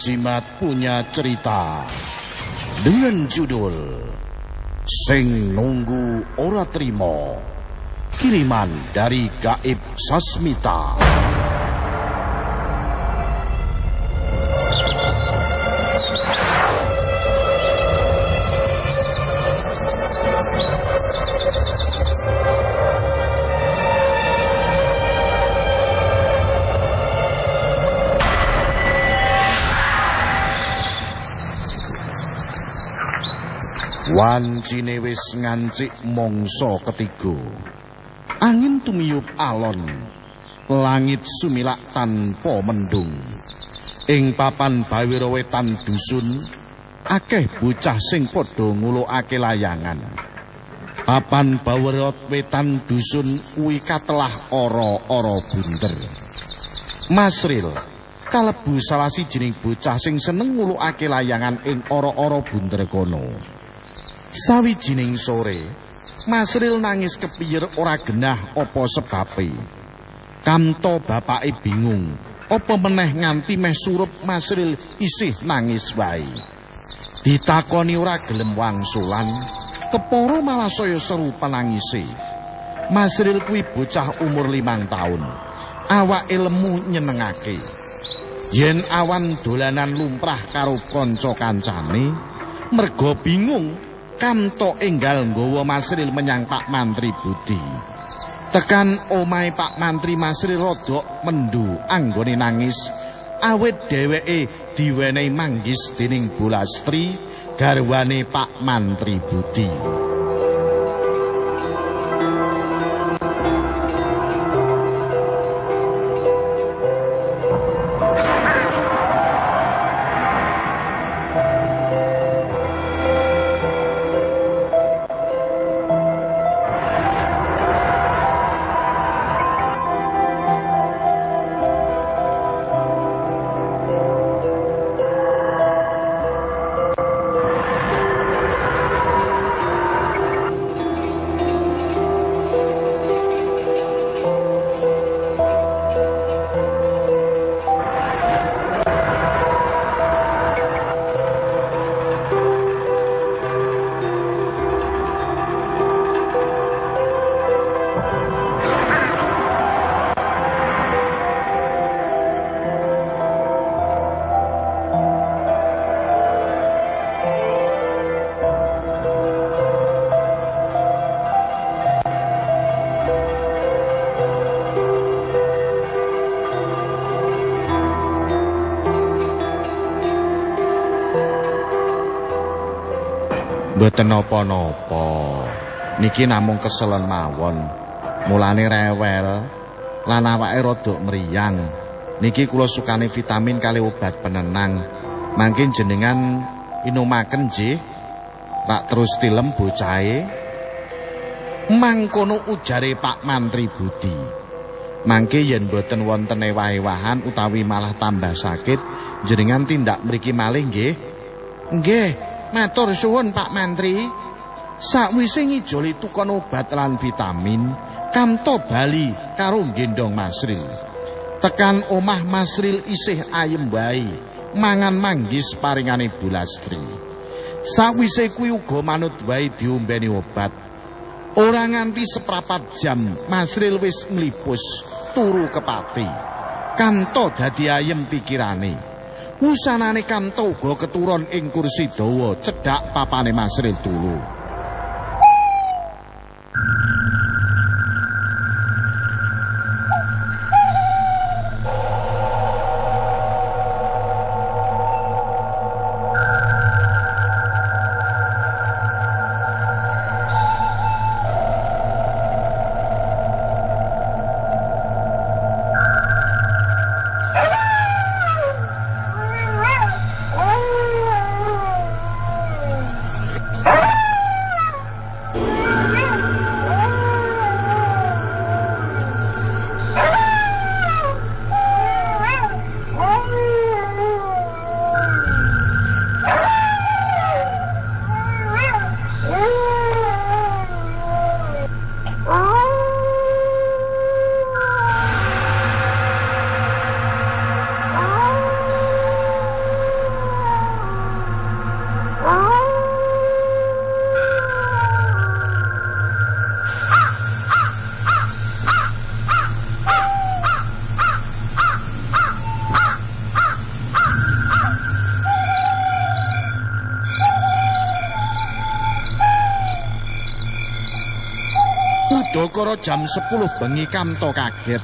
Jimat punya cerita dengan judul Sing Nunggu Ora Trimo. Kiriman dari Gaib Sasmita. Wancine wis ngancik mangsa ketiga. Angin tumiyup alon. Langit sumilak tanpa mendung. Ing papan bawira wetan dusun, akeh bocah sing padha ngulukake layangan. Papan bawira wetan dusun kuwi katelah ora-ora bunder. Masril kalebu salah sijining bocah sing seneng ngulukake layangan ing ora-ora bunder kono. Sawijining sore, Masril nangis kepiyir ora genah apa sebabe. Kamto bapake bingung, apa meneh nganti meh surup Masril isih nangis wae. Ditakoni ora gelem wangsulan, keporo malah saya seru penangise. Masril kuwi bocah umur limang taun. Awake lemu nyenengake. Yen awan dolanan lumrah karo kanca kancane, merga bingung Kamto enggal nggawa Masril menyang Pak Mantri Budi. Tekan omahe Pak Mantri Masril rodok mendu anggone nangis awit dheweke diwenehi manggis dening Bulastri garwane Pak Mantri Budi. Mboten napa-napa. Niki namung keselen mawon. Mulane rewel lan awake rada mriyang. Niki kula sukane vitamin kali obat penenang. Mangkin jenengan inumaken nggih. Tak terus tilem bocahe. Mangkono ujare Pak Mantri Budi. Mangke yen boten wonten ewah-ewahan utawi malah tambah sakit, jenengan tindak mriki malih nggih. Nggih. Matur suwun Pak Mantri. Sakwise ngijoli tukon obat lan vitamin, Kamto bali karo gendong Masril. Tekan omah Masril isih ayem wae, mangan manggis paringane Bulastri. Sakwise kuwi uga manut wae diombeni obat. Ora nganti seprapat jam, Masril wis mlipus turu kepati. Kamto dadi ayem pikirane. Wusanane Kamto uga keturun ing kursi dawa cedhak papane Masril turu. Udakara jam 10 bengi Kamto kaget.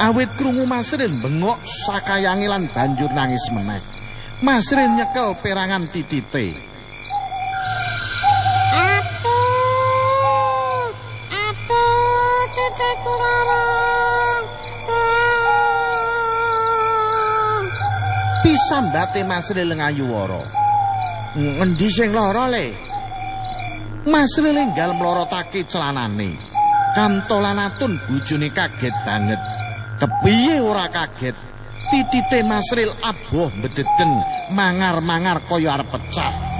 Awit krungu Masrin bengok sakayange lan banjur nangis meneh. Masrin nyekel perangan titite. Lara. Pisambate Masrin ngayuwara. Ngendi sing lara le? Masrin enggal mlorotake celanane. Kamto lan Atun bojone kaget banget. Kepiye ora kaget? Titite Masril aboh mbededen mangar-mangar kaya arep pecah.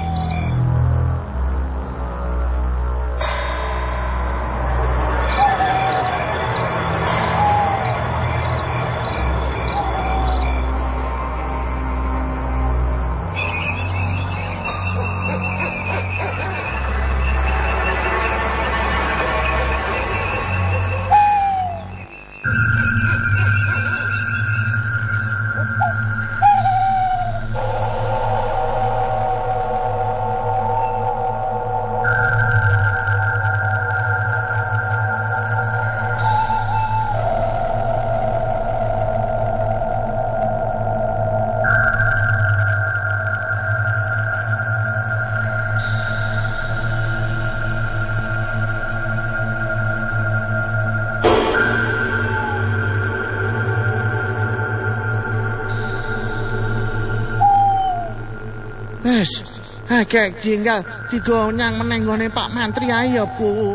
Wes, agek tinggal digonyang meneng gone Pak Mantri ae ya, Bu.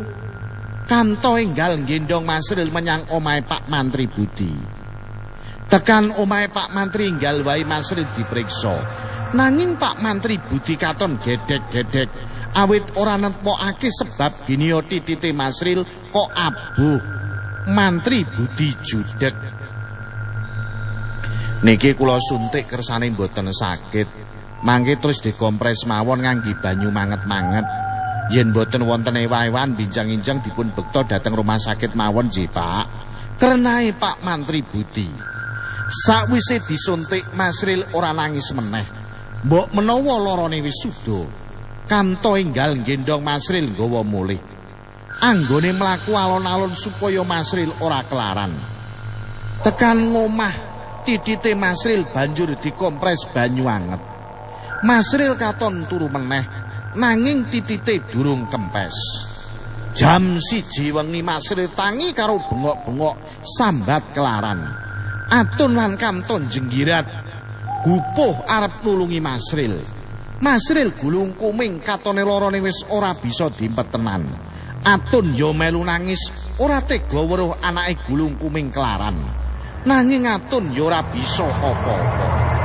Kanto enggal gendong Masril menyang omahe Pak Mantri Budi. Tekan omahe Pak Mantri enggal wae Masril diperiksa. Nanging Pak Mantri Budi katon gedek-gedek awit ora nempokake sebab giniyo titite Masril kok abuh. Mantri Budi judek. Niki kula suntik kersane mboten sakit. Mangke terus dikompres mawon ngangge banyu manget-manget. Yen boten wonten ewah-ewahan binjang-injang dipun bekta dhateng rumah sakit mawon nggih, Pak. Kerenae Pak Mantri Budi. Sakwise disuntik Masril ora nangis meneh. Mbok menawa larane wis suda, Kanto enggal gendong Masril nggawa mulih. Anggone mlaku alon-alon supaya Masril ora kelaran. Tekan ngomah, titite Masril banjur dikompres banyu anget. Masril katon turu meneh nanging titite durung kempes. Jam siji wengi Masril tangi karo bengok-bengok sambat kelaran. Atun lan Kamton jenggirat gupuh arep nulungi Masril. Masril gulung kuming katone lorone wis ora bisa dimpet tenan. Atun yo melu nangis ora tega weruh anake gulung kuming kelaran. Nanging Atun yo ora bisa apa-apa.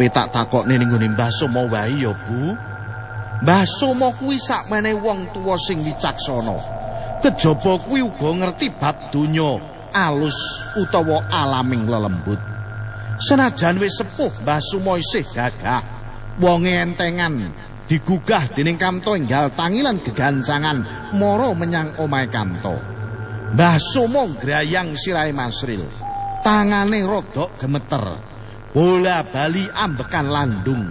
Ape tak takokne ning ngene Mbah Somo wae ya, Bu. Mbah Somo kuwi sakmene wong tuwa sing wicaksana. Kejaba kuwi uga ngerti bab donya alus utawa alaming lelembut. Senajan wis sepuh Mbah Somo isih gagah, wonge entengan digugah dening Kamto enggal tangilan gegancangan mara menyang omahe Kamto. Mbah Somo grayang sirahe Masril. Tangane rodok gemeter. Bola bali ambekan landung.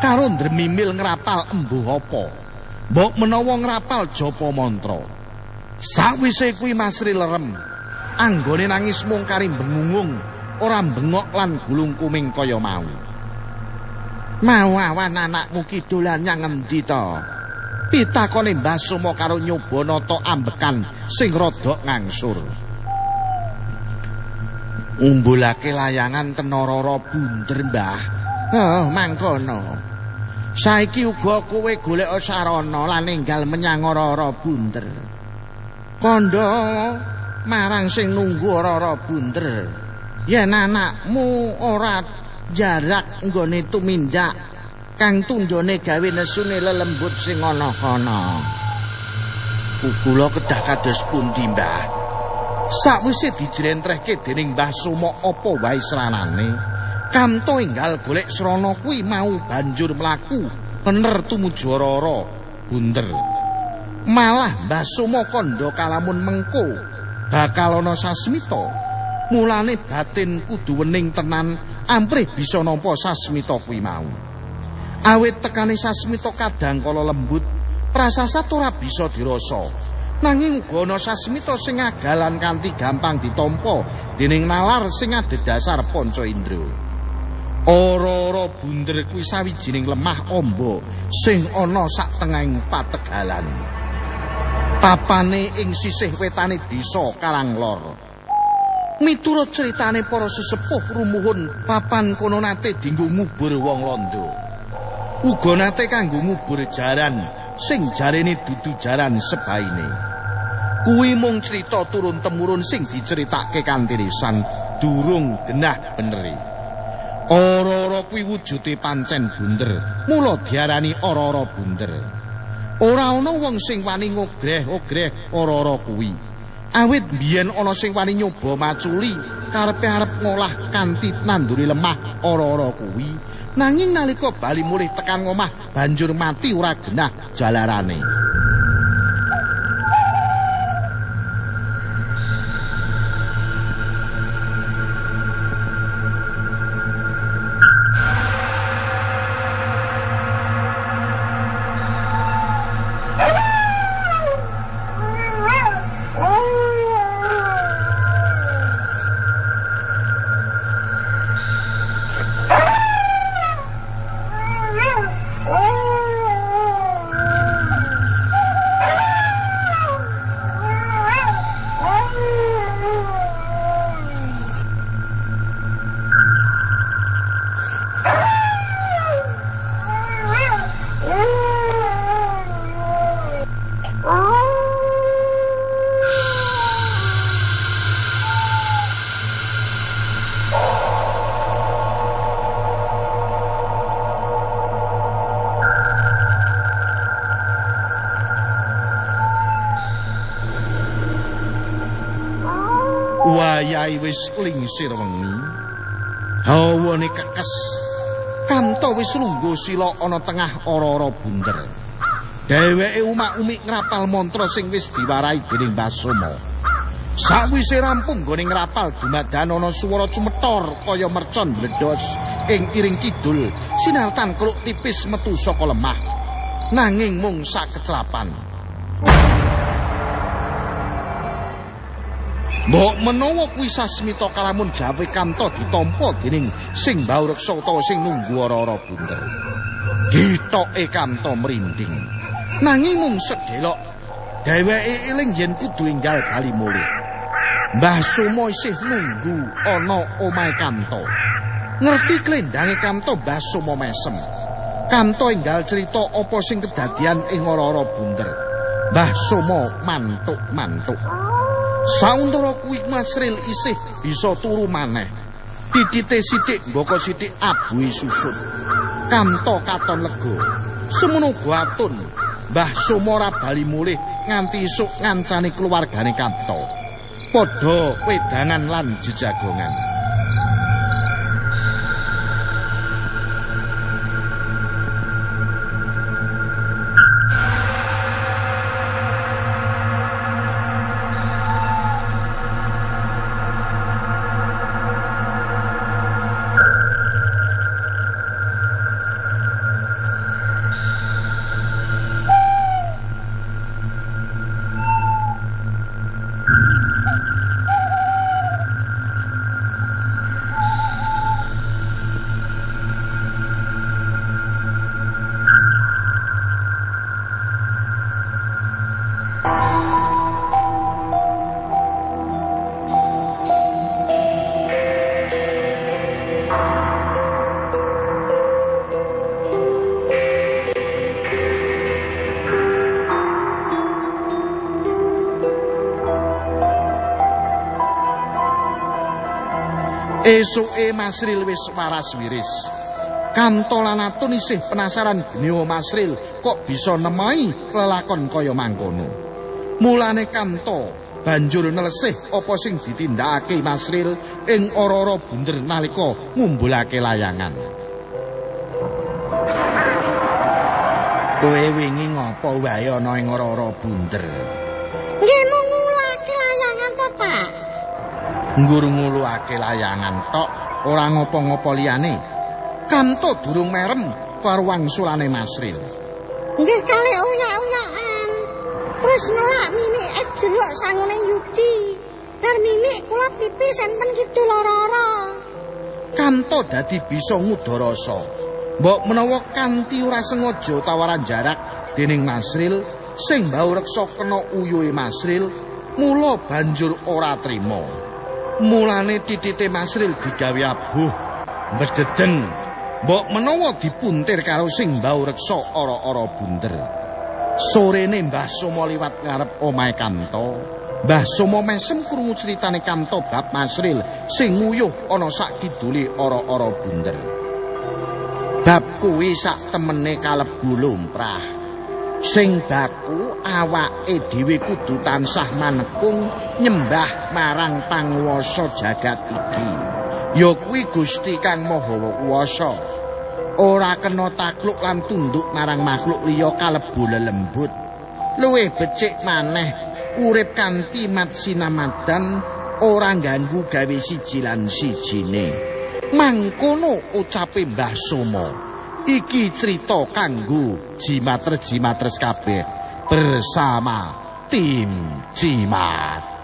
Karo ndremimil ngrapal embuh apa mbok menawa ngrapal japa mantra. Sawise kuwi masri lerem anggone nangis mung kari bengungung ora bengok lan gulung kuming kaya mau. Mau awan anakmu ki dolan nyang endi to? Pitakone Mbah Sumo karo nyoba nata ambekan sing rodok ngangsur ngumbulake layangan tenororo bunder mbah oh mangkono saiki uga kowe golek sarana lan ninggal menyang ora bunder Kandha marang sing nunggu ora-ora bunder. Yen anakmu ora jarak nggone tumindak kang tundone gawe nesune lelembut sing ana kana. Kula kedah kados pundi, Mbah? Sakwise dijrentrehke dening Mbah Sumo apa wae sranane, Kamto enggal golek srana kuwi mau banjur mlaku pener tumuju ora bunder. Malah Mbah Sumo kandha kalamun mengko bakal ana sasmita. Mulane batin kudu wening tenan amprih bisa nampa sasmita kuwi mau. Awit tekane sasmita kadang kala lembut prasasat ora bisa dirasa. Nanging uga ana sasmita sing agalan kanthi gampang ditampa dening nalar sing adhedhasar panca indra. Ora-ora bunder kuwi sawijining lemah amba sing ana sak tengahing pategalan. Papane ing sisih wetane desa Karanglor. Miturut critane para sesepuh rumuhun papan kono nate dinggo ngubur wong londo. Uga nate kanggo ngubur jaran sing jarene dudu jaran sebaine. Kuwi mung crita turun temurun sing diceritake kanthi lisan durung genah beneri. Ora-ora kuwi wujude pancen bunder, mula diarani ora-ora bunder. Ora ana wong sing wani ngogreh-ogreh ora-ora kuwi. Awit biyen ana sing wani nyoba maculi karepe arep ngolah kanthi nanduri lemah ora-ora kuwi. Nanging nalika bali mulih tekan ngomah banjur mati ora genah jalarane. Wayahe wis lingsir wengi. Hawane kekes. Kamto wis lungguh sila ana tengah ora-ora bunder. Dheweke umak-umik ngrapal mantra sing wis diwarai dening Basoma. Sawise rampung gone ngrapal dumadan ana swara cumetor kaya mercon bledos ing iring kidul sinartan keluk tipis metu saka lemah. Nanging mung sakecelapan. Mbok menawa kuwi sasmita kalamun jawe kamto ditampa dening sing mbau reksa utawa sing nunggu ora-ora bunder. Ditoke kamto merinding. Nanging mung sedelok dheweke eling yen kudu enggal bali mulih. Mbah Sumo isih nunggu ana omahe kamto. Ngerti klendange kamto Mbah Sumo mesem. Kamto enggal cerita apa sing kedadian ing ora-ora bunder. Mbah Sumo mantuk-mantuk. Sauntara kuwi Masril isih bisa turu maneh. Titite sithik mboko sithik abuhe susut. Kamto katon lega. Semono guatun Mbah Sumora bali mulih nganti isuk ngancani keluargane Kamto. Padha wedangan lan jejagongan. Esuke Masril wis waras wiris. Kanto lan Atun isih penasaran geniwa Masril kok bisa nemai lelakon kaya mangkono. Mulane Kanto banjur nelesih apa sing ditindakake Masril ing ora-ora bunder nalika ngumbulake layangan. Kowe wingi ngopo wae ana ing ora-ora bunder? Nggur nguluake layangan tok, ora ngopo-ngopo liyane. Kanto durung merem karo wangsulane Masril. Nggih kali uyak-uyakan. Terus ngelak mimik es jeruk sangune Yudi. Dar mimik kula pipis enten kidul lara-lara. Kanto dadi bisa ngudharasa. Mbok menawa kanthi ora sengaja tawaran jarak dening Masril sing mbau reksa kena uyuhe Masril, mula banjur ora trima. Mulane titite Masril digawe abuh, mbededeng. Mbok menawa dipuntir karo sing mbau reksa ora-ora bunder. Sorene Mbah Somo liwat ngarep omahe Kanto. Mbah Somo mesem krungu critane Kanto bab Masril sing nguyuh ana sak kidule ora-ora bunder. Bab kuwi sak temene kalebu lumrah. Sing baku awake dhewe kudu tansah manekung nyembah marang panguwasa jagat iki. Ya kuwi Gusti Kang Maha Kuwasa. Ora kena takluk lan tunduk marang makhluk liya kalebu lelembut. Luwih becik maneh urip kanthi mat sinamadan ora ganggu gawe siji lan sijine. Mangkono ucape Mbah Somo. Iki cerita kanggo jimatres-jimatres kabeh bersama tim Jimat.